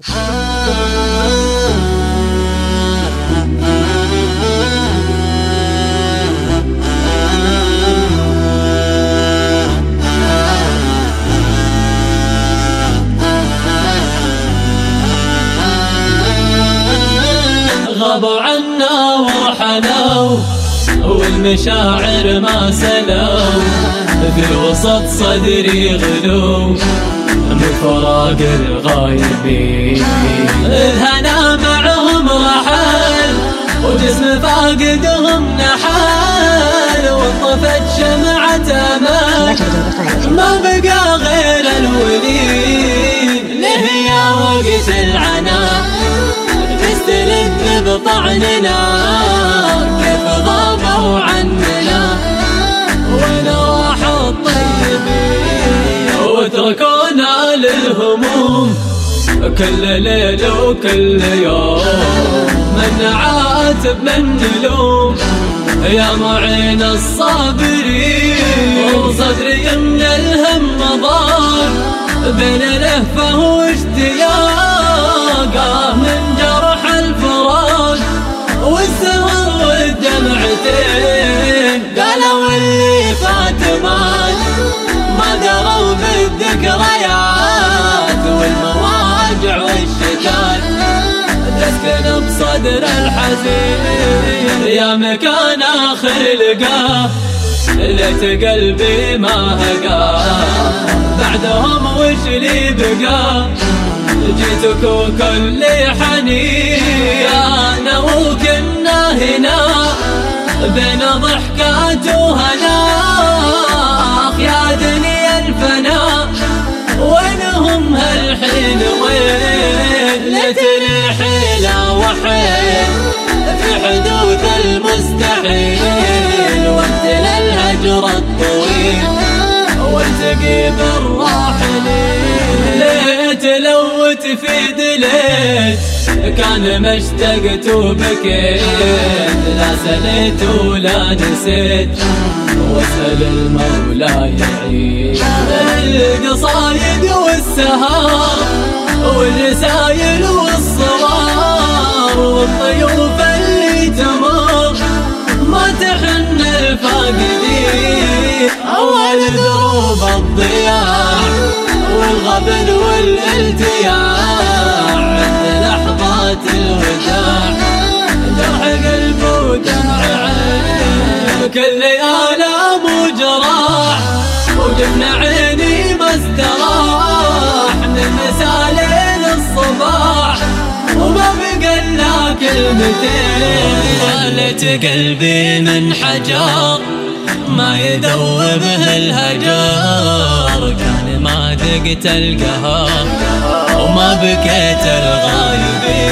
غابوا عنا والمشاعر ما سلوا في وسط صدري غلو. من فراق الغايبين. الهنا معهم رحل وجسم فاقدهم نحل وانطفت شمعة امل ما بقى واتركونا للهموم كل ليل وكل يوم. من عاتب من نلوم يا معين الصابرين. وصدري من الهم ضار بين لهفه واشتياقه. من جرح الفراق والسهر والدمعتين بالذكريات والمواجع والشتات. تسكن بصدر الحزين يا مكان آخر لقاه. ليت قلبي ما هقاه. بعدهم وش لي بقى جيتك وكل حنين أنا وكنا هنا بين ضحكات وهنا. يا دنيا الفنا وحيل في حدوث المستحيل. وامتلى الهجر الطويل. والتقي بالراحلين ليت لوت في دليت كان ما اشتقت وبكيت. لا سليت ولا نسيت. واسأل المولى يعيد القصايد والسهار. والرسايل والصغار والضيوف اللي تمر ما تحن الفاقدين أول دروب الضياع والغبن والالتياع. عند لحظات الوداع. جرح قلب ودمع عين كل آلام وجراح وجبن كلمتين ولت قلبي من حجر ما يذوبه الهجر كان ما دقت القهر وما بكيت الغايبين.